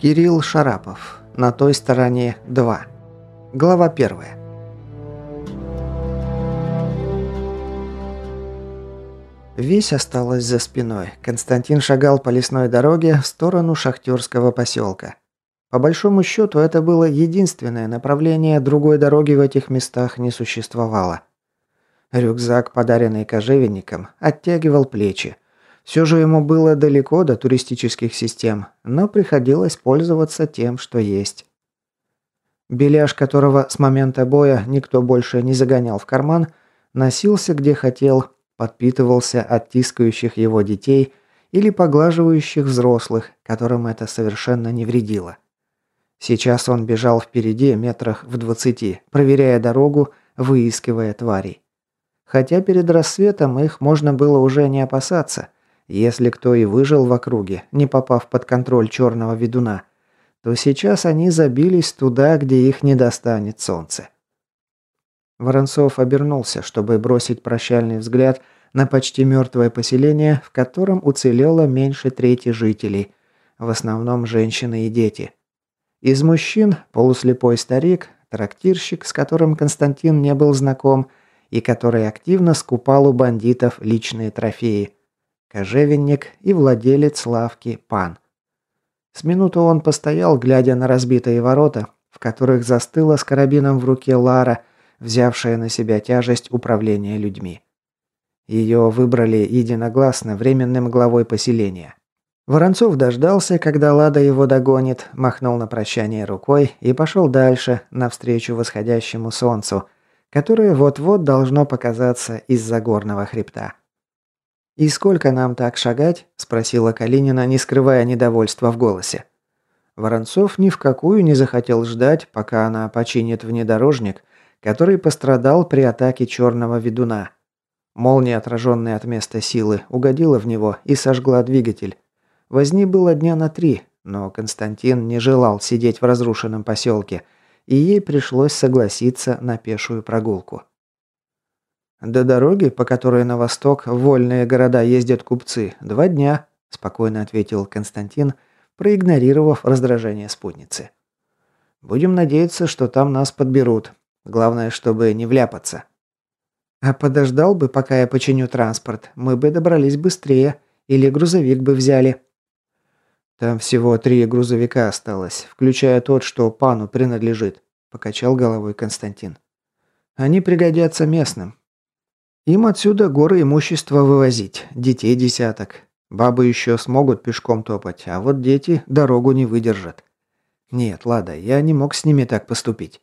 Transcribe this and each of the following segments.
Кирилл Шарапов. На той стороне 2. Глава 1. Весь осталась за спиной. Константин шагал по лесной дороге в сторону шахтерского поселка. По большому счету, это было единственное направление, другой дороги в этих местах не существовало. Рюкзак, подаренный кожевенником, оттягивал плечи. Все же ему было далеко до туристических систем, но приходилось пользоваться тем, что есть. Беляш, которого с момента боя никто больше не загонял в карман, носился где хотел, подпитывался от тискающих его детей или поглаживающих взрослых, которым это совершенно не вредило. Сейчас он бежал впереди метрах в двадцати, проверяя дорогу, выискивая тварей. Хотя перед рассветом их можно было уже не опасаться – если кто и выжил в округе, не попав под контроль черного ведуна, то сейчас они забились туда, где их не достанет солнце. Воронцов обернулся, чтобы бросить прощальный взгляд на почти мертвое поселение, в котором уцелело меньше трети жителей, в основном женщины и дети. Из мужчин полуслепой старик, трактирщик, с которым Константин не был знаком, и который активно скупал у бандитов личные трофеи – кожевенник и владелец лавки пан. С минуту он постоял, глядя на разбитые ворота, в которых застыла с карабином в руке Лара, взявшая на себя тяжесть управления людьми. Ее выбрали единогласно временным главой поселения. Воронцов дождался, когда Лада его догонит, махнул на прощание рукой и пошел дальше, навстречу восходящему солнцу, которое вот-вот должно показаться из-за горного хребта. «И сколько нам так шагать?» – спросила Калинина, не скрывая недовольства в голосе. Воронцов ни в какую не захотел ждать, пока она починит внедорожник, который пострадал при атаке черного ведуна. Молния, отраженная от места силы, угодила в него и сожгла двигатель. Возни было дня на три, но Константин не желал сидеть в разрушенном поселке, и ей пришлось согласиться на пешую прогулку. «До дороги, по которой на восток вольные города ездят купцы, два дня», – спокойно ответил Константин, проигнорировав раздражение спутницы. «Будем надеяться, что там нас подберут. Главное, чтобы не вляпаться». «А подождал бы, пока я починю транспорт, мы бы добрались быстрее, или грузовик бы взяли». «Там всего три грузовика осталось, включая тот, что пану принадлежит», – покачал головой Константин. «Они пригодятся местным. Им отсюда горы имущества вывозить, детей десяток. Бабы еще смогут пешком топать, а вот дети дорогу не выдержат. Нет, ладно, я не мог с ними так поступить.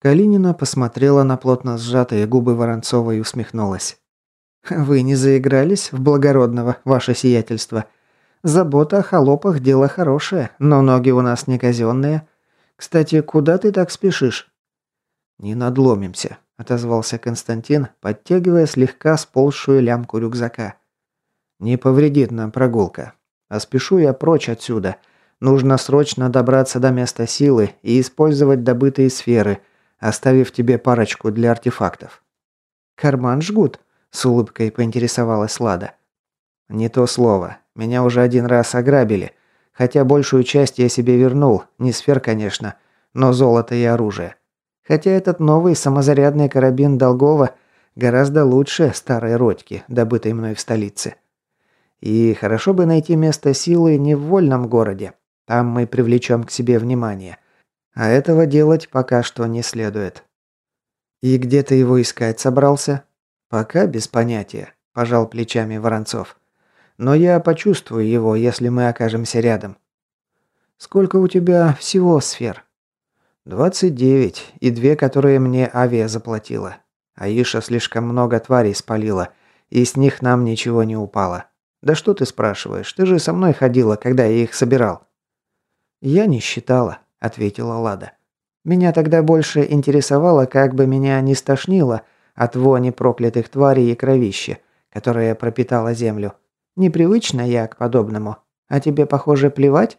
Калинина посмотрела на плотно сжатые губы Воронцова и усмехнулась. «Вы не заигрались в благородного, ваше сиятельство. Забота о холопах – дело хорошее, но ноги у нас не казенные. Кстати, куда ты так спешишь?» «Не надломимся отозвался Константин, подтягивая слегка сползшую лямку рюкзака. «Не повредит нам прогулка. А спешу я прочь отсюда. Нужно срочно добраться до места силы и использовать добытые сферы, оставив тебе парочку для артефактов». «Карман жгут?» – с улыбкой поинтересовалась Лада. «Не то слово. Меня уже один раз ограбили. Хотя большую часть я себе вернул. Не сфер, конечно, но золото и оружие. Хотя этот новый самозарядный карабин Долгова гораздо лучше старой Родьки, добытой мной в столице. И хорошо бы найти место силы не в вольном городе. Там мы привлечем к себе внимание. А этого делать пока что не следует. И где ты его искать собрался? Пока без понятия, пожал плечами Воронцов. Но я почувствую его, если мы окажемся рядом. Сколько у тебя всего сфер? «Двадцать девять, и две, которые мне авиа заплатила. Аиша слишком много тварей спалила, и с них нам ничего не упало. Да что ты спрашиваешь, ты же со мной ходила, когда я их собирал». «Я не считала», — ответила Лада. «Меня тогда больше интересовало, как бы меня не стошнило от вони проклятых тварей и кровища, которая пропитала землю. Непривычно я к подобному. А тебе, похоже, плевать?»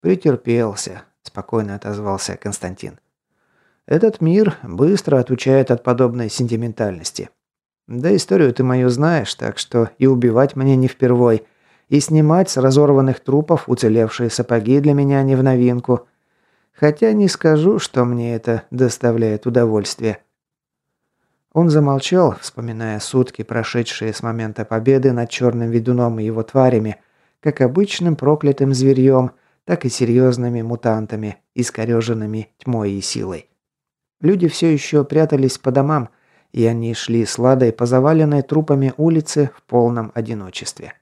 «Претерпелся», спокойно отозвался Константин. Этот мир быстро отучает от подобной сентиментальности. Да историю ты мою знаешь, так что и убивать мне не впервой. И снимать с разорванных трупов уцелевшие сапоги для меня не в новинку. Хотя не скажу, что мне это доставляет удовольствие. Он замолчал, вспоминая сутки, прошедшие с момента победы над черным ведуном и его тварями, как обычным проклятым зверьем, так и серьезными мутантами, искореженными тьмой и силой. Люди все еще прятались по домам, и они шли с Ладой по заваленной трупами улице в полном одиночестве.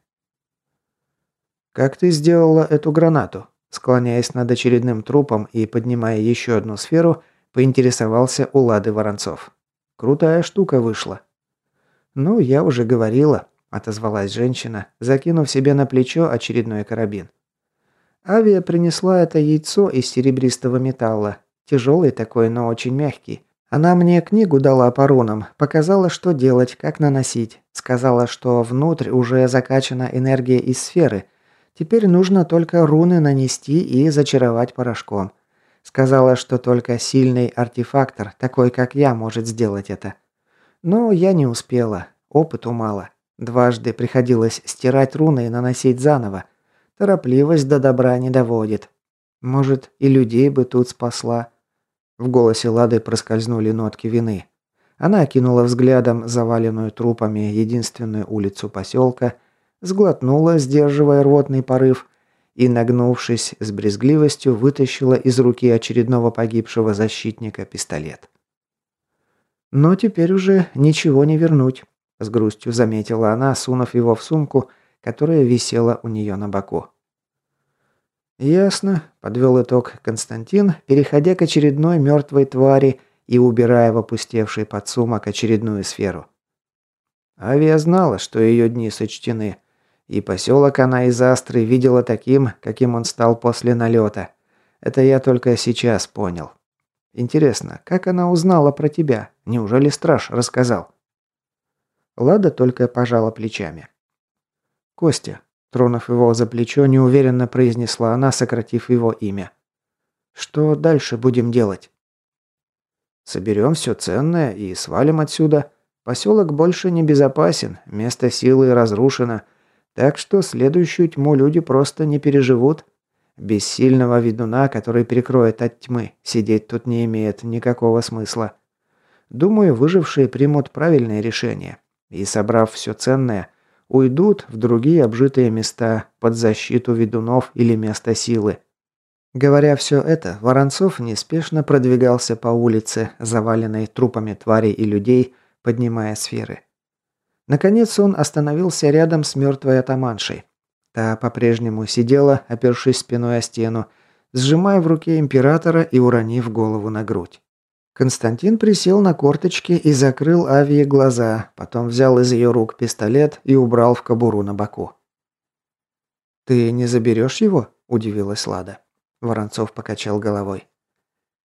«Как ты сделала эту гранату?» Склоняясь над очередным трупом и поднимая еще одну сферу, поинтересовался у Лады Воронцов. «Крутая штука вышла». «Ну, я уже говорила», – отозвалась женщина, закинув себе на плечо очередной карабин. Авиа принесла это яйцо из серебристого металла. Тяжелый такой, но очень мягкий. Она мне книгу дала по рунам, показала, что делать, как наносить. Сказала, что внутрь уже закачана энергия из сферы. Теперь нужно только руны нанести и зачаровать порошком. Сказала, что только сильный артефактор, такой как я, может сделать это. Но я не успела. Опыту мало. Дважды приходилось стирать руны и наносить заново. Торопливость до добра не доводит. Может, и людей бы тут спасла. В голосе Лады проскользнули нотки вины. Она окинула взглядом заваленную трупами единственную улицу поселка, сглотнула, сдерживая рвотный порыв, и, нагнувшись с брезгливостью, вытащила из руки очередного погибшего защитника пистолет. «Но теперь уже ничего не вернуть», – с грустью заметила она, сунув его в сумку, которая висела у нее на боку. «Ясно», – подвел итог Константин, переходя к очередной мертвой твари и убирая в опустевший подсумок очередную сферу. Авиа знала, что ее дни сочтены, и поселок она из Астры видела таким, каким он стал после налета. Это я только сейчас понял. Интересно, как она узнала про тебя? Неужели страж рассказал? Лада только пожала плечами. Костя, Тронув его за плечо, неуверенно произнесла она, сократив его имя. «Что дальше будем делать?» «Соберем все ценное и свалим отсюда. Поселок больше не безопасен, место силы разрушено, так что следующую тьму люди просто не переживут. Без сильного ведуна, который перекроет от тьмы, сидеть тут не имеет никакого смысла. Думаю, выжившие примут правильное решение. И собрав все ценное, уйдут в другие обжитые места, под защиту ведунов или место силы. Говоря все это, Воронцов неспешно продвигался по улице, заваленной трупами тварей и людей, поднимая сферы. Наконец он остановился рядом с мертвой атаманшей. Та по-прежнему сидела, опершись спиной о стену, сжимая в руке императора и уронив голову на грудь. Константин присел на корточки и закрыл Авии глаза, потом взял из ее рук пистолет и убрал в кобуру на боку. «Ты не заберешь его?» – удивилась Лада. Воронцов покачал головой.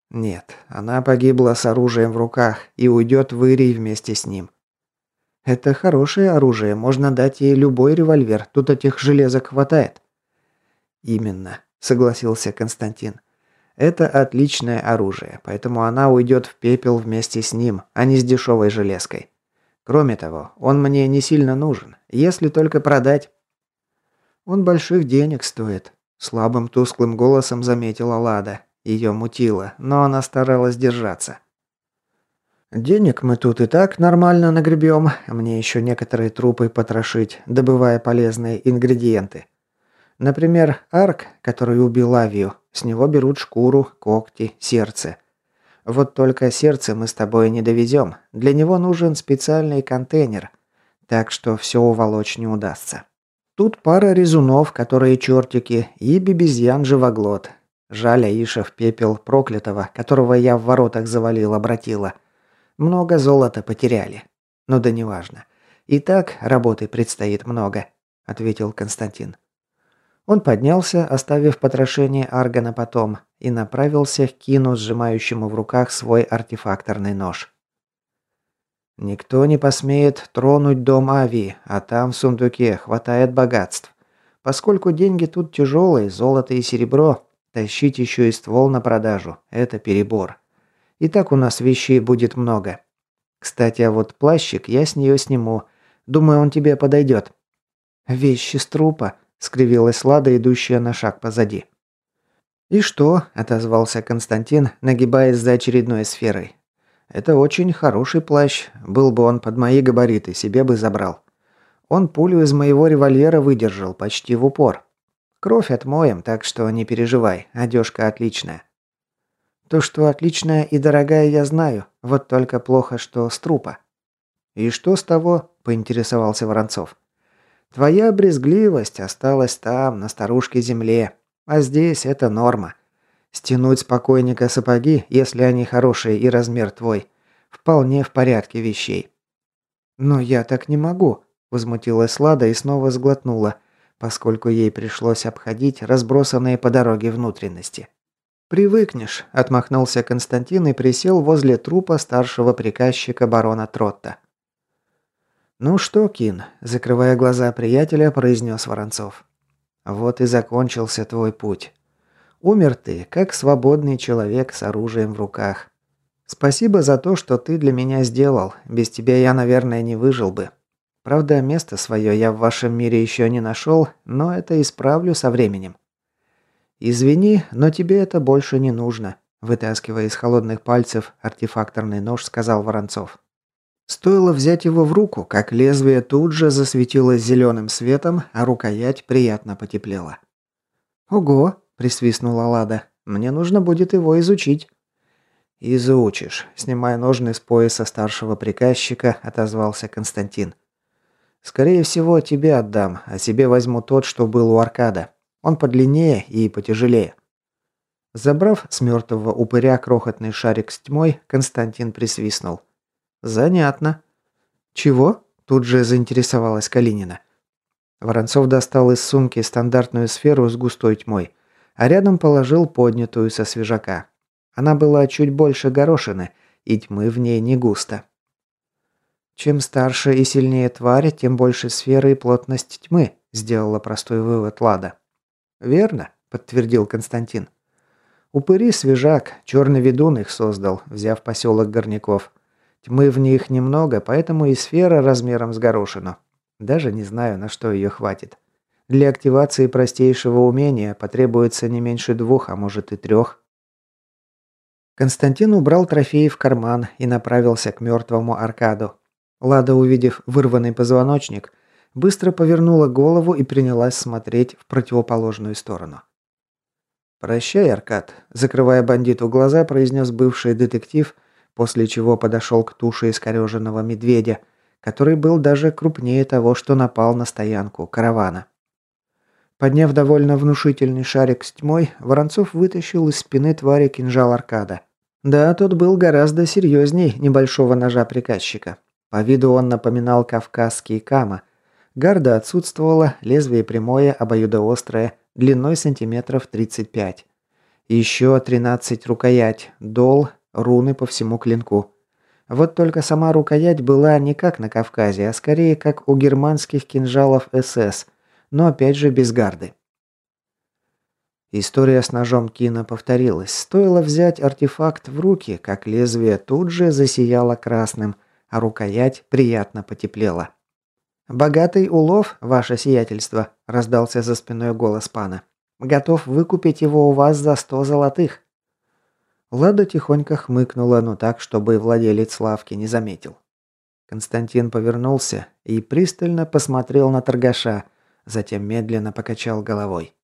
«Нет, она погибла с оружием в руках и уйдет в Ирий вместе с ним». «Это хорошее оружие, можно дать ей любой револьвер, тут этих железок хватает». «Именно», – согласился Константин. Это отличное оружие, поэтому она уйдет в пепел вместе с ним, а не с дешевой железкой. Кроме того, он мне не сильно нужен, если только продать. Он больших денег стоит, слабым тусклым голосом заметила Лада. Ее мутило, но она старалась держаться. Денег мы тут и так нормально нагребем, мне еще некоторые трупы потрошить, добывая полезные ингредиенты. Например, Арк, который убил Авию, с него берут шкуру, когти, сердце. Вот только сердце мы с тобой не довезем. Для него нужен специальный контейнер. Так что все уволочь не удастся. Тут пара резунов, которые чертики, и бебезьян живоглот. Жаль Аиша в пепел проклятого, которого я в воротах завалил, обратила. Много золота потеряли. Но да неважно. И так работы предстоит много, ответил Константин. Он поднялся, оставив потрошение Арга на потом, и направился к Кину, сжимающему в руках свой артефакторный нож. «Никто не посмеет тронуть дом Ави, а там в сундуке хватает богатств. Поскольку деньги тут тяжелые, золото и серебро, тащить еще и ствол на продажу – это перебор. И так у нас вещей будет много. Кстати, а вот плащик я с нее сниму. Думаю, он тебе подойдет». «Вещи с трупа», скривилась Лада, идущая на шаг позади. «И что?» – отозвался Константин, нагибаясь за очередной сферой. «Это очень хороший плащ. Был бы он под мои габариты, себе бы забрал. Он пулю из моего револьвера выдержал почти в упор. Кровь отмоем, так что не переживай, одежка отличная». «То, что отличная и дорогая, я знаю. Вот только плохо, что с трупа». «И что с того?» – поинтересовался Воронцов. Твоя брезгливость осталась там, на старушке земле. А здесь это норма. Стянуть с покойника сапоги, если они хорошие и размер твой, вполне в порядке вещей. «Но я так не могу», – возмутилась Лада и снова сглотнула, поскольку ей пришлось обходить разбросанные по дороге внутренности. «Привыкнешь», – отмахнулся Константин и присел возле трупа старшего приказчика барона Тротта. «Ну что, Кин?» – закрывая глаза приятеля, произнес Воронцов. «Вот и закончился твой путь. Умер ты, как свободный человек с оружием в руках. Спасибо за то, что ты для меня сделал. Без тебя я, наверное, не выжил бы. Правда, место свое я в вашем мире еще не нашел, но это исправлю со временем. Извини, но тебе это больше не нужно», – вытаскивая из холодных пальцев артефакторный нож, сказал Воронцов. Стоило взять его в руку, как лезвие тут же засветилось зеленым светом, а рукоять приятно потеплела. «Ого!» – присвистнула Лада. «Мне нужно будет его изучить». «Изучишь», – снимая ножны с пояса старшего приказчика, отозвался Константин. «Скорее всего, тебе отдам, а себе возьму тот, что был у Аркада. Он подлиннее и потяжелее». Забрав с мертвого упыря крохотный шарик с тьмой, Константин присвистнул – «Занятно». «Чего?» – тут же заинтересовалась Калинина. Воронцов достал из сумки стандартную сферу с густой тьмой, а рядом положил поднятую со свежака. Она была чуть больше горошины, и тьмы в ней не густо. «Чем старше и сильнее тварь, тем больше сферы и плотность тьмы», – сделала простой вывод Лада. «Верно», – подтвердил Константин. «Упыри свежак, черный ведун их создал, взяв поселок Горняков. Тьмы в них немного, поэтому и сфера размером с горошину. Даже не знаю, на что ее хватит. Для активации простейшего умения потребуется не меньше двух, а может и трех. Константин убрал трофеи в карман и направился к мертвому аркаду. Лада, увидев вырванный позвоночник, быстро повернула голову и принялась смотреть в противоположную сторону. «Прощай, Аркад», – закрывая бандиту глаза, произнес бывший детектив – после чего подошел к туше искореженного медведя, который был даже крупнее того, что напал на стоянку каравана. Подняв довольно внушительный шарик с тьмой, Воронцов вытащил из спины твари кинжал аркада. Да, тот был гораздо серьезней небольшого ножа приказчика. По виду он напоминал кавказский кама. Гарда отсутствовала, лезвие прямое, обоюдоострое, длиной сантиметров 35. Еще 13 рукоять, дол, руны по всему клинку. Вот только сама рукоять была не как на Кавказе, а скорее как у германских кинжалов СС, но опять же без гарды. История с ножом Кина повторилась. Стоило взять артефакт в руки, как лезвие тут же засияло красным, а рукоять приятно потеплела. «Богатый улов, ваше сиятельство», – раздался за спиной голос пана. «Готов выкупить его у вас за сто золотых». Лада тихонько хмыкнула, но так, чтобы владелец лавки не заметил. Константин повернулся и пристально посмотрел на торгаша, затем медленно покачал головой.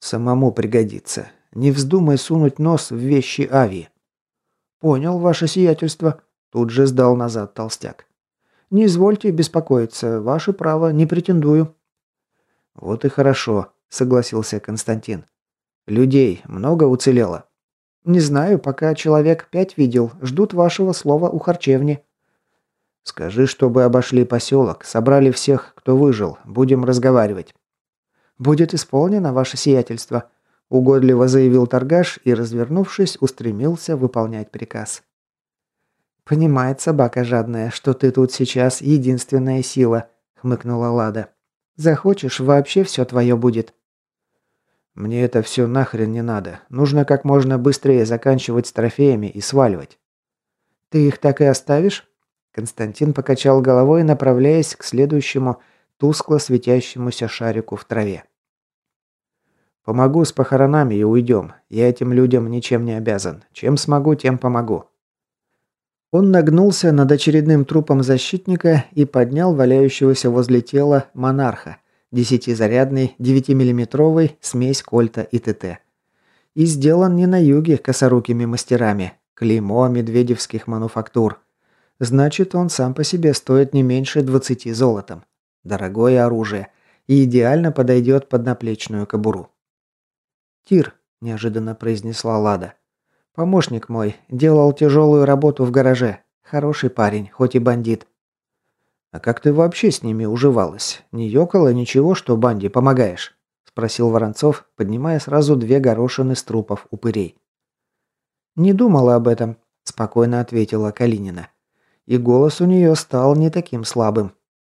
«Самому пригодится. Не вздумай сунуть нос в вещи Ави». «Понял, ваше сиятельство», – тут же сдал назад толстяк. «Не извольте беспокоиться, ваше право, не претендую». «Вот и хорошо», – согласился Константин. «Людей много уцелело?» «Не знаю, пока человек пять видел. Ждут вашего слова у харчевни». «Скажи, чтобы обошли поселок, собрали всех, кто выжил. Будем разговаривать». «Будет исполнено, ваше сиятельство», – угодливо заявил торгаш и, развернувшись, устремился выполнять приказ. «Понимает собака жадная, что ты тут сейчас единственная сила», – хмыкнула Лада. «Захочешь, вообще все твое будет». Мне это все нахрен не надо. Нужно как можно быстрее заканчивать с трофеями и сваливать. Ты их так и оставишь? Константин покачал головой, направляясь к следующему, тускло светящемуся шарику в траве. «Помогу с похоронами и уйдем. Я этим людям ничем не обязан. Чем смогу, тем помогу». Он нагнулся над очередным трупом защитника и поднял валяющегося возле тела монарха, десятизарядный, девятимиллиметровый смесь кольта и ТТ. И сделан не на юге косорукими мастерами, клеймо медведевских мануфактур. Значит, он сам по себе стоит не меньше 20 золотом. Дорогое оружие и идеально подойдет под наплечную кобуру. «Тир», – неожиданно произнесла Лада. «Помощник мой, делал тяжелую работу в гараже. Хороший парень, хоть и бандит». «А как ты вообще с ними уживалась? Не ёкало ничего, что банде помогаешь?» – спросил Воронцов, поднимая сразу две горошины с трупов упырей. «Не думала об этом», – спокойно ответила Калинина. И голос у нее стал не таким слабым.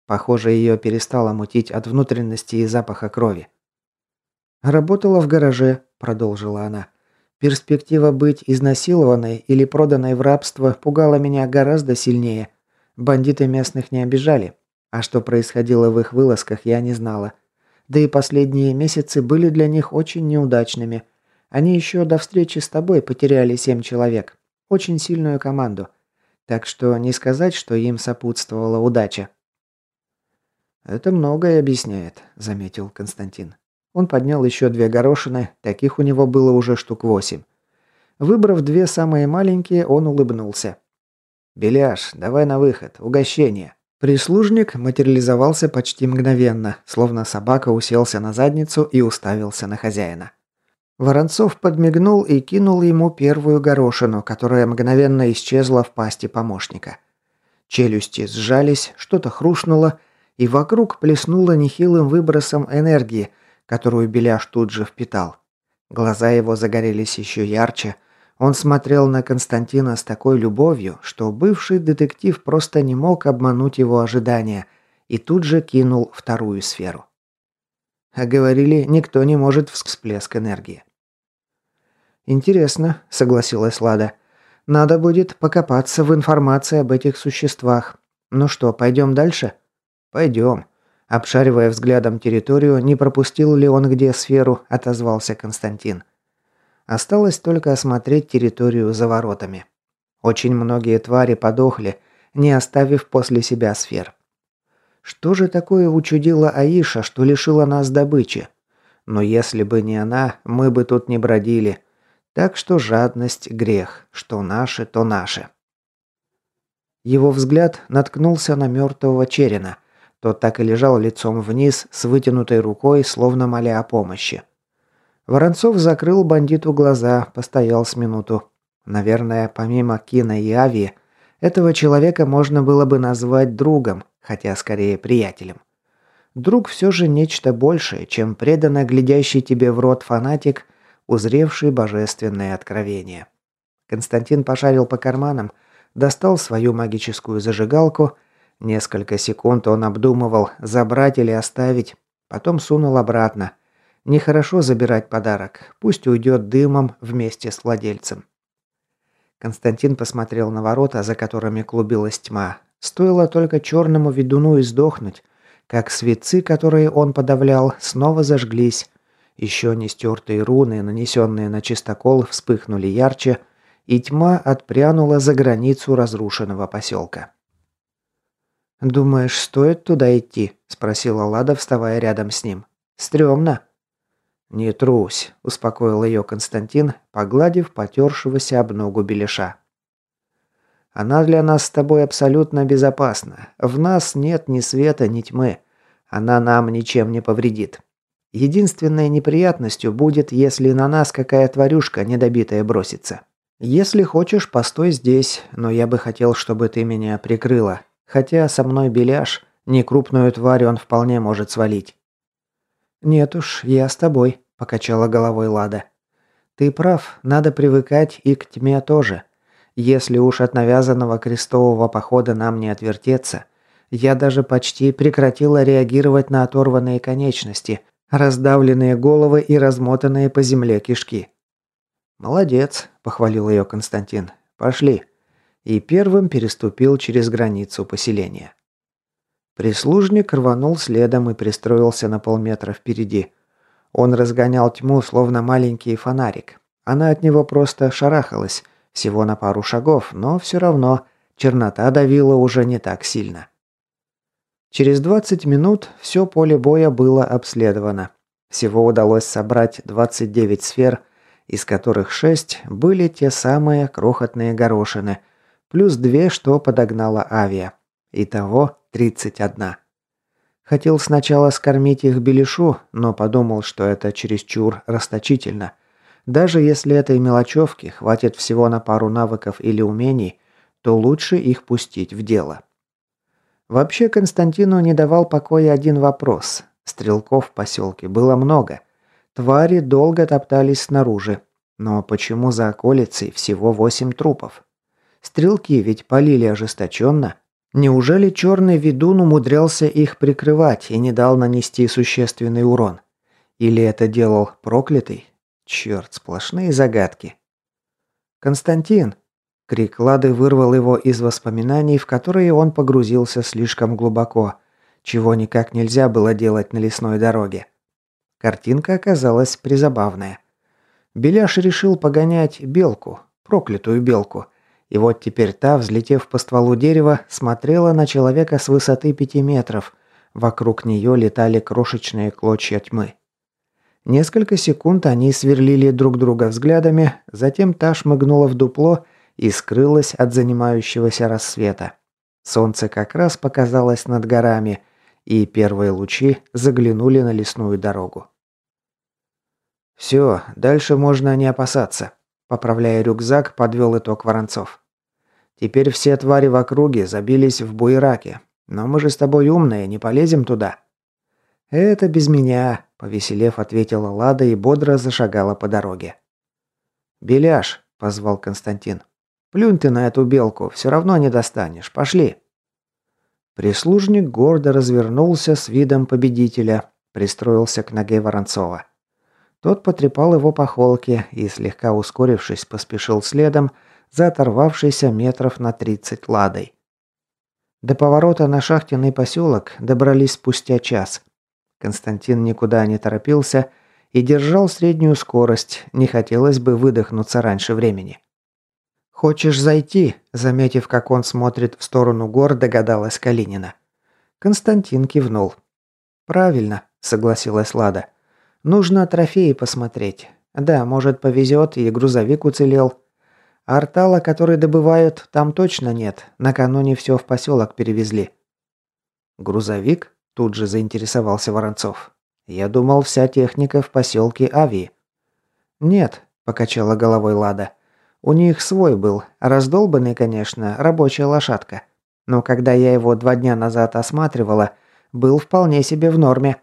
Похоже, ее перестало мутить от внутренности и запаха крови. «Работала в гараже», – продолжила она. «Перспектива быть изнасилованной или проданной в рабство пугала меня гораздо сильнее. Бандиты местных не обижали. А что происходило в их вылазках, я не знала. Да и последние месяцы были для них очень неудачными. Они еще до встречи с тобой потеряли семь человек. Очень сильную команду. Так что не сказать, что им сопутствовала удача». «Это многое объясняет», – заметил Константин. Он поднял еще две горошины, таких у него было уже штук восемь. Выбрав две самые маленькие, он улыбнулся. «Беляш, давай на выход, угощение». Прислужник материализовался почти мгновенно, словно собака уселся на задницу и уставился на хозяина. Воронцов подмигнул и кинул ему первую горошину, которая мгновенно исчезла в пасти помощника. Челюсти сжались, что-то хрустнуло, и вокруг плеснуло нехилым выбросом энергии, которую Беляш тут же впитал. Глаза его загорелись еще ярче. Он смотрел на Константина с такой любовью, что бывший детектив просто не мог обмануть его ожидания и тут же кинул вторую сферу. А говорили, никто не может всплеск энергии. «Интересно», — согласилась Лада. «Надо будет покопаться в информации об этих существах. Ну что, пойдем дальше?» «Пойдем», Обшаривая взглядом территорию, не пропустил ли он где сферу, отозвался Константин. Осталось только осмотреть территорию за воротами. Очень многие твари подохли, не оставив после себя сфер. Что же такое учудила Аиша, что лишила нас добычи? Но если бы не она, мы бы тут не бродили. Так что жадность – грех. Что наше, то наше. Его взгляд наткнулся на мертвого Черена – тот так и лежал лицом вниз, с вытянутой рукой, словно моля о помощи. Воронцов закрыл бандиту глаза, постоял с минуту. Наверное, помимо Кина и Ави, этого человека можно было бы назвать другом, хотя скорее приятелем. Друг все же нечто большее, чем преданно глядящий тебе в рот фанатик, узревший божественное откровение. Константин пошарил по карманам, достал свою магическую зажигалку – Несколько секунд он обдумывал, забрать или оставить, потом сунул обратно. Нехорошо забирать подарок, пусть уйдет дымом вместе с владельцем. Константин посмотрел на ворота, за которыми клубилась тьма. Стоило только черному ведуну издохнуть, как свитцы, которые он подавлял, снова зажглись. Еще не стертые руны, нанесенные на чистокол, вспыхнули ярче, и тьма отпрянула за границу разрушенного поселка. «Думаешь, стоит туда идти?» – спросила Лада, вставая рядом с ним. «Стремно». «Не трусь», – успокоил ее Константин, погладив потершегося об ногу беляша. «Она для нас с тобой абсолютно безопасна. В нас нет ни света, ни тьмы. Она нам ничем не повредит. Единственной неприятностью будет, если на нас какая тварюшка недобитая бросится. Если хочешь, постой здесь, но я бы хотел, чтобы ты меня прикрыла. Хотя со мной беляш, некрупную тварь он вполне может свалить. «Нет уж, я с тобой», – покачала головой Лада. «Ты прав, надо привыкать и к тьме тоже. Если уж от навязанного крестового похода нам не отвертеться, я даже почти прекратила реагировать на оторванные конечности, раздавленные головы и размотанные по земле кишки». «Молодец», – похвалил ее Константин. «Пошли» и первым переступил через границу поселения. Прислужник рванул следом и пристроился на полметра впереди. Он разгонял тьму, словно маленький фонарик. Она от него просто шарахалась, всего на пару шагов, но все равно чернота давила уже не так сильно. Через 20 минут все поле боя было обследовано. Всего удалось собрать 29 сфер, из которых 6 были те самые крохотные горошины, плюс 2, что подогнала авиа. Итого 31. Хотел сначала скормить их Белишу, но подумал, что это чересчур расточительно. Даже если этой мелочевки хватит всего на пару навыков или умений, то лучше их пустить в дело. Вообще Константину не давал покоя один вопрос. Стрелков в поселке было много. Твари долго топтались снаружи. Но почему за околицей всего восемь трупов? Стрелки ведь полили ожесточенно. Неужели черный ведун умудрялся их прикрывать и не дал нанести существенный урон? Или это делал проклятый? Черт, сплошные загадки. «Константин!» Крик Лады вырвал его из воспоминаний, в которые он погрузился слишком глубоко, чего никак нельзя было делать на лесной дороге. Картинка оказалась призабавная. Беляш решил погонять белку, проклятую белку, и вот теперь та, взлетев по стволу дерева, смотрела на человека с высоты пяти метров. Вокруг нее летали крошечные клочья тьмы. Несколько секунд они сверлили друг друга взглядами, затем та шмыгнула в дупло и скрылась от занимающегося рассвета. Солнце как раз показалось над горами, и первые лучи заглянули на лесную дорогу. «Все, дальше можно не опасаться», – поправляя рюкзак, подвел итог Воронцов. «Теперь все твари в округе забились в буераке, но мы же с тобой умные, не полезем туда». «Это без меня», – повеселев, ответила Лада и бодро зашагала по дороге. «Беляш», – позвал Константин. Плюнь ты на эту белку, все равно не достанешь. Пошли. Прислужник гордо развернулся с видом победителя, пристроился к ноге Воронцова. Тот потрепал его по холке и, слегка ускорившись, поспешил следом за оторвавшейся метров на тридцать ладой. До поворота на шахтенный поселок добрались спустя час. Константин никуда не торопился и держал среднюю скорость, не хотелось бы выдохнуться раньше времени. «Хочешь зайти?» – заметив, как он смотрит в сторону гор, догадалась Калинина. Константин кивнул. «Правильно», – согласилась Лада. «Нужно трофеи посмотреть. Да, может, повезет, и грузовик уцелел. Артала, который добывают, там точно нет. Накануне все в поселок перевезли». «Грузовик?» – тут же заинтересовался Воронцов. «Я думал, вся техника в поселке Ави». «Нет», – покачала головой Лада. У них свой был, раздолбанный, конечно, рабочая лошадка. Но когда я его два дня назад осматривала, был вполне себе в норме.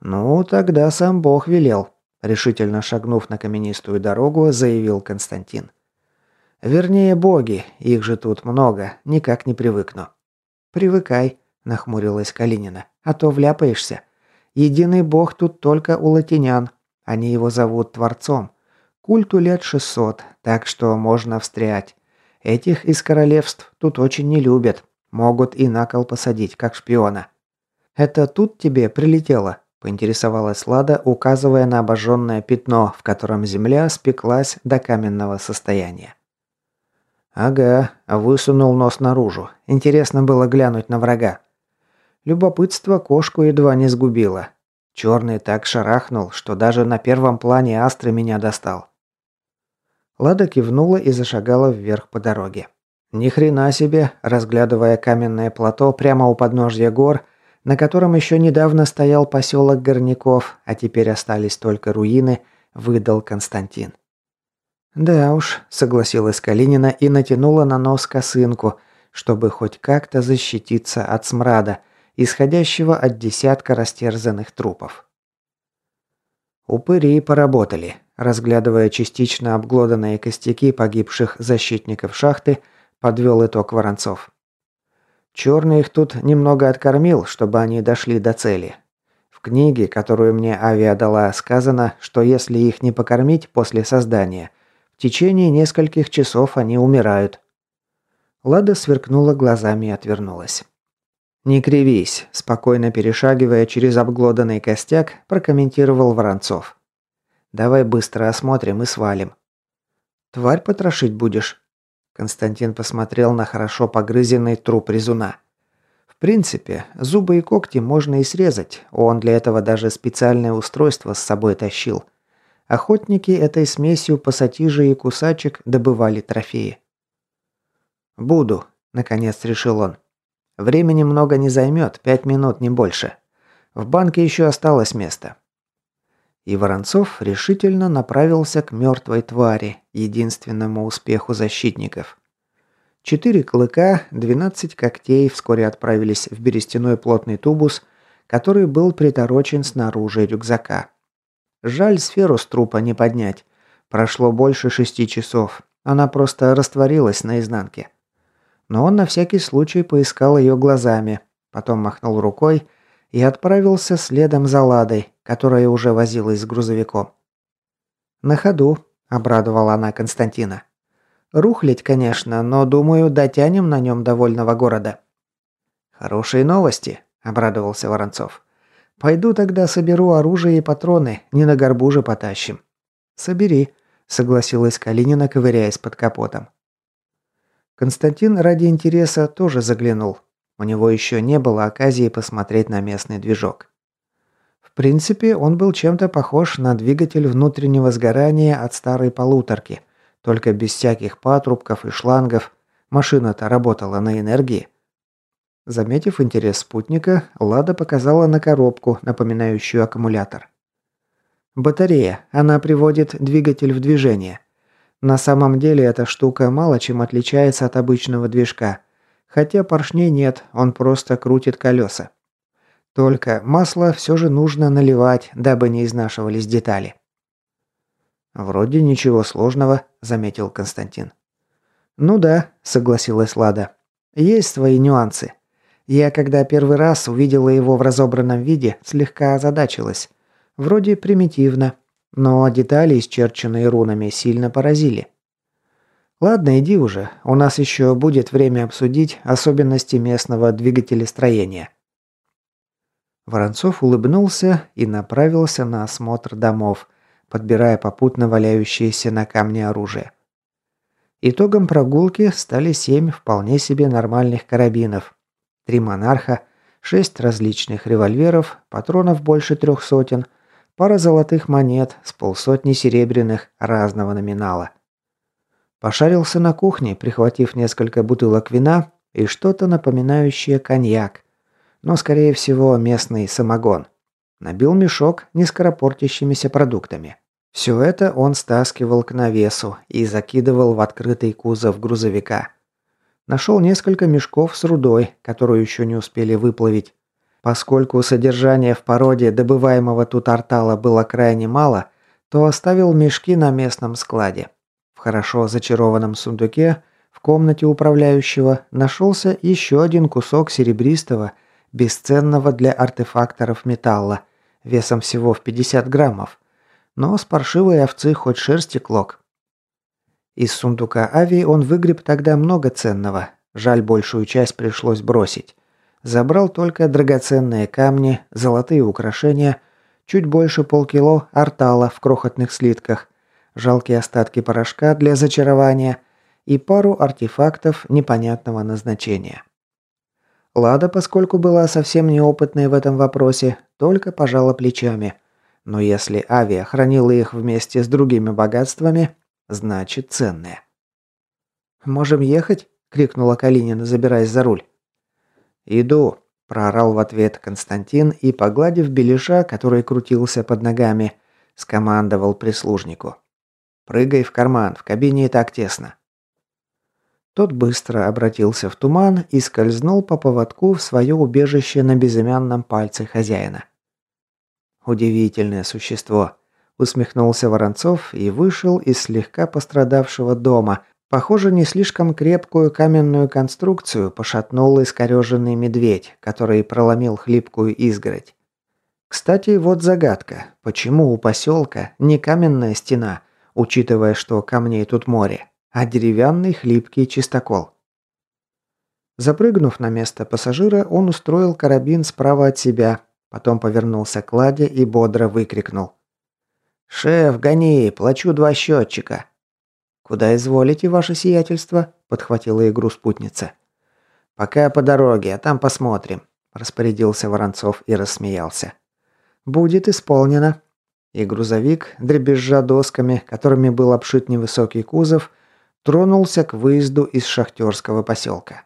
Ну, тогда сам Бог велел, решительно шагнув на каменистую дорогу, заявил Константин. Вернее, боги, их же тут много, никак не привыкну. Привыкай, нахмурилась Калинина, а то вляпаешься. Единый бог тут только у латинян. Они его зовут Творцом. Культу лет 600, так что можно встрять. Этих из королевств тут очень не любят. Могут и на кол посадить, как шпиона. «Это тут тебе прилетело?» – поинтересовалась Лада, указывая на обожженное пятно, в котором земля спеклась до каменного состояния. «Ага», – высунул нос наружу. Интересно было глянуть на врага. Любопытство кошку едва не сгубило. Черный так шарахнул, что даже на первом плане Астры меня достал. Лада кивнула и зашагала вверх по дороге. Ни хрена себе, разглядывая каменное плато прямо у подножья гор, на котором еще недавно стоял поселок Горняков, а теперь остались только руины, выдал Константин. «Да уж», — согласилась Калинина и натянула на нос косынку, чтобы хоть как-то защититься от смрада, исходящего от десятка растерзанных трупов. Упыри поработали. Разглядывая частично обглоданные костяки погибших защитников шахты, подвел итог Воронцов. Черный их тут немного откормил, чтобы они дошли до цели. В книге, которую мне Авиа дала, сказано, что если их не покормить после создания, в течение нескольких часов они умирают. Лада сверкнула глазами и отвернулась. «Не кривись», – спокойно перешагивая через обглоданный костяк, прокомментировал Воронцов. «Давай быстро осмотрим и свалим». «Тварь потрошить будешь?» Константин посмотрел на хорошо погрызенный труп резуна. В принципе, зубы и когти можно и срезать, он для этого даже специальное устройство с собой тащил. Охотники этой смесью пассатижи и кусачек добывали трофеи. «Буду», – наконец решил он. Времени много не займет, пять минут, не больше. В банке еще осталось место. И Воронцов решительно направился к мертвой твари, единственному успеху защитников. Четыре клыка, двенадцать когтей вскоре отправились в берестяной плотный тубус, который был приторочен снаружи рюкзака. Жаль сферу с трупа не поднять. Прошло больше шести часов. Она просто растворилась наизнанке. Но он на всякий случай поискал ее глазами, потом махнул рукой и отправился следом за Ладой, которая уже возилась с грузовиком. «На ходу», – обрадовала она Константина. «Рухлить, конечно, но, думаю, дотянем на нем довольного города». «Хорошие новости», – обрадовался Воронцов. «Пойду тогда соберу оружие и патроны, не на горбу же потащим». «Собери», – согласилась Калинина, ковыряясь под капотом. Константин ради интереса тоже заглянул. У него еще не было оказии посмотреть на местный движок. В принципе, он был чем-то похож на двигатель внутреннего сгорания от старой полуторки, только без всяких патрубков и шлангов. Машина-то работала на энергии. Заметив интерес спутника, Лада показала на коробку, напоминающую аккумулятор. Батарея. Она приводит двигатель в движение. На самом деле эта штука мало чем отличается от обычного движка. Хотя поршней нет, он просто крутит колеса. Только масло все же нужно наливать, дабы не изнашивались детали. «Вроде ничего сложного», – заметил Константин. «Ну да», – согласилась Лада. «Есть свои нюансы. Я, когда первый раз увидела его в разобранном виде, слегка озадачилась. Вроде примитивно, но детали, исчерченные рунами, сильно поразили. Ладно, иди уже. У нас еще будет время обсудить особенности местного двигателестроения. Воронцов улыбнулся и направился на осмотр домов, подбирая попутно валяющиеся на камне оружие. Итогом прогулки стали семь вполне себе нормальных карабинов, три монарха, шесть различных револьверов, патронов больше трех сотен – пара золотых монет с полсотни серебряных разного номинала. Пошарился на кухне, прихватив несколько бутылок вина и что-то напоминающее коньяк, но, скорее всего, местный самогон. Набил мешок нескоропортящимися продуктами. Все это он стаскивал к навесу и закидывал в открытый кузов грузовика. Нашел несколько мешков с рудой, которую еще не успели выплавить, Поскольку содержание в породе добываемого тут артала было крайне мало, то оставил мешки на местном складе. В хорошо зачарованном сундуке в комнате управляющего нашелся еще один кусок серебристого, бесценного для артефакторов металла, весом всего в 50 граммов, но с паршивой овцы хоть шерсти клок. Из сундука Ави он выгреб тогда много ценного, жаль большую часть пришлось бросить. Забрал только драгоценные камни, золотые украшения, чуть больше полкило артала в крохотных слитках, жалкие остатки порошка для зачарования и пару артефактов непонятного назначения. Лада, поскольку была совсем неопытной в этом вопросе, только пожала плечами. Но если Авиа хранила их вместе с другими богатствами, значит ценные. «Можем ехать?» – крикнула Калинина, забираясь за руль. «Иду», – проорал в ответ Константин и, погладив беляша, который крутился под ногами, скомандовал прислужнику. «Прыгай в карман, в кабине и так тесно». Тот быстро обратился в туман и скользнул по поводку в свое убежище на безымянном пальце хозяина. «Удивительное существо», – усмехнулся Воронцов и вышел из слегка пострадавшего дома, Похоже, не слишком крепкую каменную конструкцию пошатнул искореженный медведь, который проломил хлипкую изгородь. Кстати, вот загадка. Почему у поселка не каменная стена, учитывая, что камней тут море, а деревянный хлипкий чистокол? Запрыгнув на место пассажира, он устроил карабин справа от себя, потом повернулся к Ладе и бодро выкрикнул. «Шеф, гони, плачу два счетчика». «Куда изволите, ваше сиятельство?» – подхватила игру спутница. «Пока по дороге, а там посмотрим», – распорядился Воронцов и рассмеялся. «Будет исполнено». И грузовик, дребезжа досками, которыми был обшит невысокий кузов, тронулся к выезду из шахтерского поселка.